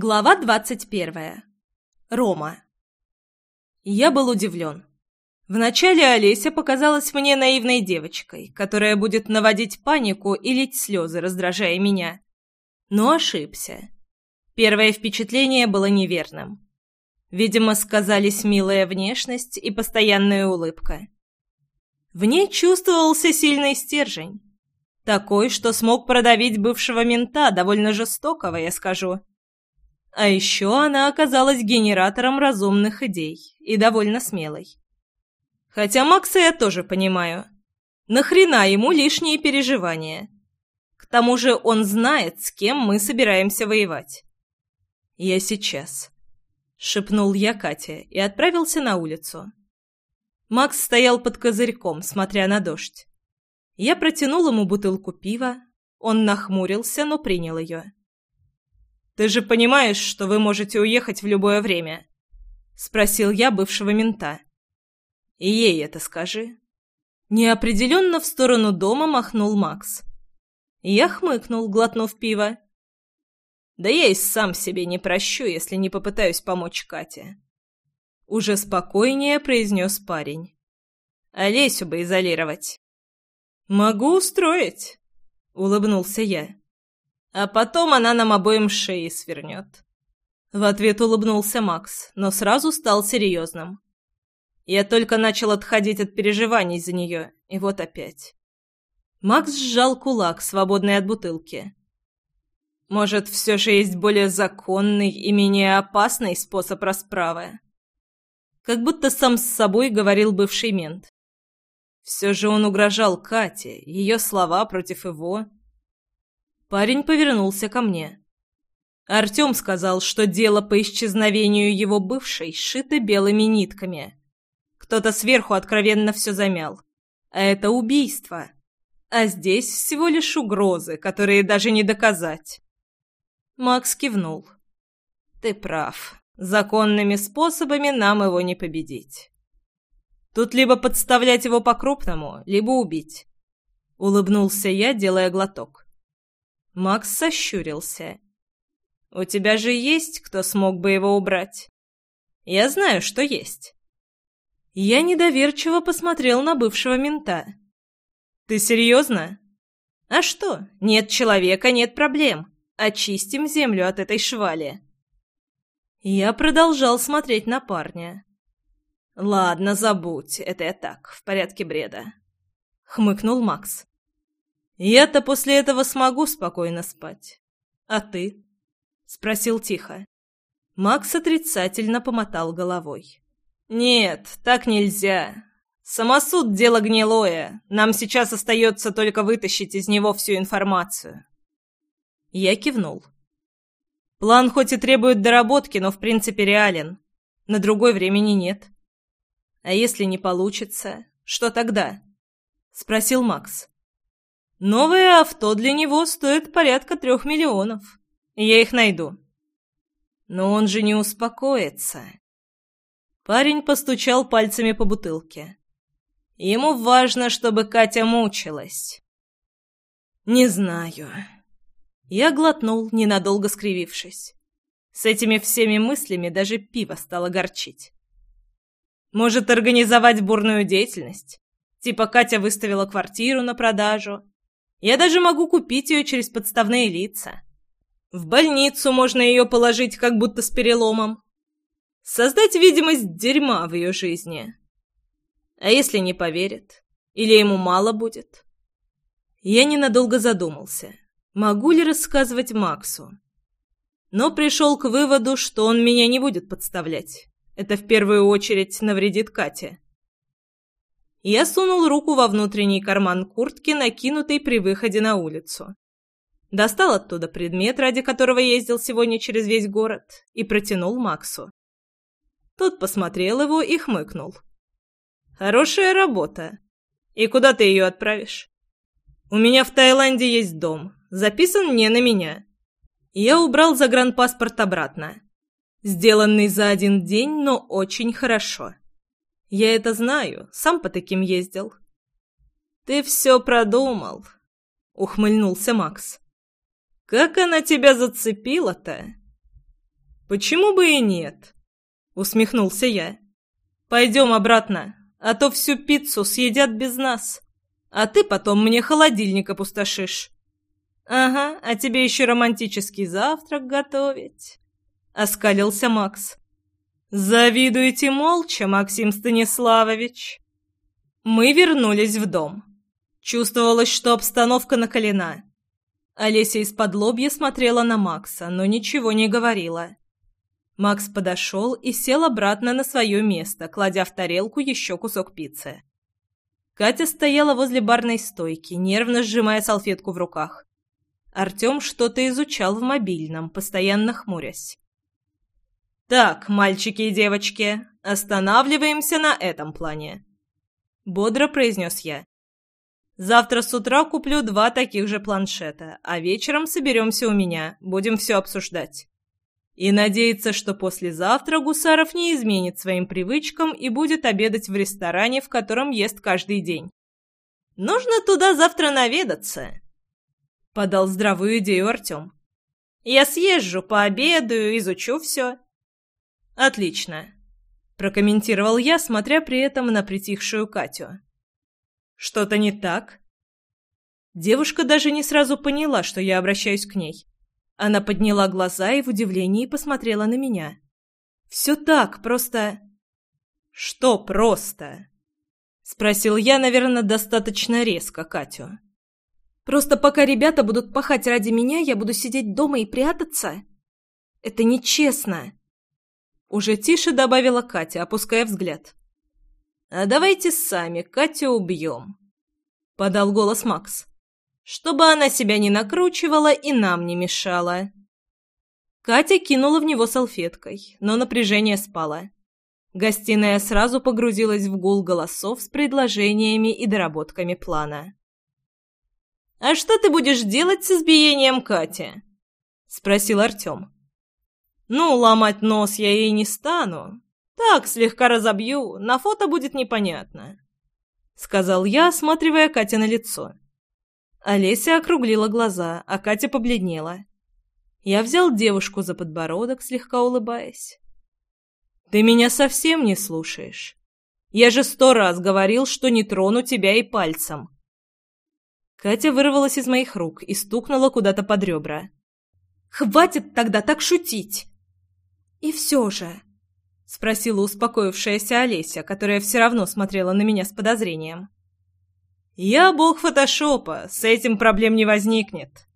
Глава двадцать первая. Рома. Я был удивлен. Вначале Олеся показалась мне наивной девочкой, которая будет наводить панику и лить слезы, раздражая меня. Но ошибся. Первое впечатление было неверным. Видимо, сказались милая внешность и постоянная улыбка. В ней чувствовался сильный стержень. Такой, что смог продавить бывшего мента, довольно жестокого, я скажу. А еще она оказалась генератором разумных идей и довольно смелой. Хотя Макса я тоже понимаю. Нахрена ему лишние переживания? К тому же он знает, с кем мы собираемся воевать. «Я сейчас», — шепнул я Кате и отправился на улицу. Макс стоял под козырьком, смотря на дождь. Я протянул ему бутылку пива, он нахмурился, но принял ее. «Ты же понимаешь, что вы можете уехать в любое время?» — спросил я бывшего мента. «И ей это скажи». Неопределенно в сторону дома махнул Макс. Я хмыкнул, глотнув пиво. «Да я и сам себе не прощу, если не попытаюсь помочь Кате». Уже спокойнее произнес парень. «Олесю бы изолировать». «Могу устроить», — улыбнулся я. А потом она нам обоим шеи свернет. В ответ улыбнулся Макс, но сразу стал серьезным. Я только начал отходить от переживаний за нее, и вот опять. Макс сжал кулак, свободный от бутылки. Может, все же есть более законный и менее опасный способ расправы? Как будто сам с собой говорил бывший мент. Все же он угрожал Кате, ее слова против его. Парень повернулся ко мне. Артем сказал, что дело по исчезновению его бывшей шито белыми нитками. Кто-то сверху откровенно все замял. А это убийство. А здесь всего лишь угрозы, которые даже не доказать. Макс кивнул. «Ты прав. Законными способами нам его не победить. Тут либо подставлять его по-крупному, либо убить». Улыбнулся я, делая глоток. Макс сощурился. «У тебя же есть, кто смог бы его убрать?» «Я знаю, что есть». Я недоверчиво посмотрел на бывшего мента. «Ты серьезно?» «А что? Нет человека, нет проблем. Очистим землю от этой швали». Я продолжал смотреть на парня. «Ладно, забудь, это я так, в порядке бреда», — хмыкнул Макс. Я-то после этого смогу спокойно спать. А ты? Спросил тихо. Макс отрицательно помотал головой. Нет, так нельзя. Самосуд — дело гнилое. Нам сейчас остается только вытащить из него всю информацию. Я кивнул. План хоть и требует доработки, но в принципе реален. На другой времени нет. А если не получится, что тогда? Спросил Макс. Новое авто для него стоит порядка трех миллионов. Я их найду. Но он же не успокоится. Парень постучал пальцами по бутылке. Ему важно, чтобы Катя мучилась. Не знаю. Я глотнул, ненадолго скривившись. С этими всеми мыслями даже пиво стало горчить. Может, организовать бурную деятельность? Типа Катя выставила квартиру на продажу, я даже могу купить ее через подставные лица. В больницу можно ее положить, как будто с переломом. Создать видимость дерьма в ее жизни. А если не поверит? Или ему мало будет? Я ненадолго задумался, могу ли рассказывать Максу. Но пришел к выводу, что он меня не будет подставлять. Это в первую очередь навредит Кате. Я сунул руку во внутренний карман куртки, накинутой при выходе на улицу. Достал оттуда предмет, ради которого ездил сегодня через весь город, и протянул Максу. Тот посмотрел его и хмыкнул. «Хорошая работа. И куда ты ее отправишь?» «У меня в Таиланде есть дом. Записан не на меня». Я убрал загранпаспорт обратно. Сделанный за один день, но очень хорошо. Я это знаю, сам по таким ездил. Ты все продумал, ухмыльнулся Макс. Как она тебя зацепила-то? «Почему бы и нет?» — усмехнулся я. «Пойдем обратно, а то всю пиццу съедят без нас, а ты потом мне холодильник опустошишь». «Ага, а тебе еще романтический завтрак готовить», — оскалился Макс. «Завидуете молча, Максим Станиславович». Мы вернулись в дом. Чувствовалось, что обстановка накалена. Олеся из-под лобья смотрела на Макса, но ничего не говорила. Макс подошел и сел обратно на свое место, кладя в тарелку еще кусок пиццы. Катя стояла возле барной стойки, нервно сжимая салфетку в руках. Артем что-то изучал в мобильном, постоянно хмурясь. «Так, мальчики и девочки, останавливаемся на этом плане», — бодро произнес я. «Завтра с утра куплю два таких же планшета, а вечером соберемся у меня, будем все обсуждать. И надеяться, что послезавтра Гусаров не изменит своим привычкам и будет обедать в ресторане, в котором ест каждый день. Нужно туда завтра наведаться», — подал здравую идею Артем. «Я съезжу, пообедаю, изучу все». «Отлично», — прокомментировал я, смотря при этом на притихшую Катю. «Что-то не так?» Девушка даже не сразу поняла, что я обращаюсь к ней. Она подняла глаза и в удивлении посмотрела на меня. «Все так, просто...» «Что просто?» — спросил я, наверное, достаточно резко Катю. «Просто пока ребята будут пахать ради меня, я буду сидеть дома и прятаться? Это нечестно!» Уже тише добавила Катя, опуская взгляд. «А давайте сами Катю убьем», — подал голос Макс. «Чтобы она себя не накручивала и нам не мешала». Катя кинула в него салфеткой, но напряжение спало. Гостиная сразу погрузилась в гул голосов с предложениями и доработками плана. «А что ты будешь делать с избиением Кати?» — спросил Артем. Ну, ломать нос я ей не стану. Так, слегка разобью, на фото будет непонятно. Сказал я, осматривая Катя на лицо. Олеся округлила глаза, а Катя побледнела. Я взял девушку за подбородок, слегка улыбаясь. «Ты меня совсем не слушаешь. Я же сто раз говорил, что не трону тебя и пальцем». Катя вырвалась из моих рук и стукнула куда-то под ребра. «Хватит тогда так шутить!» «И все же...» — спросила успокоившаяся Олеся, которая все равно смотрела на меня с подозрением. «Я бог фотошопа, с этим проблем не возникнет»,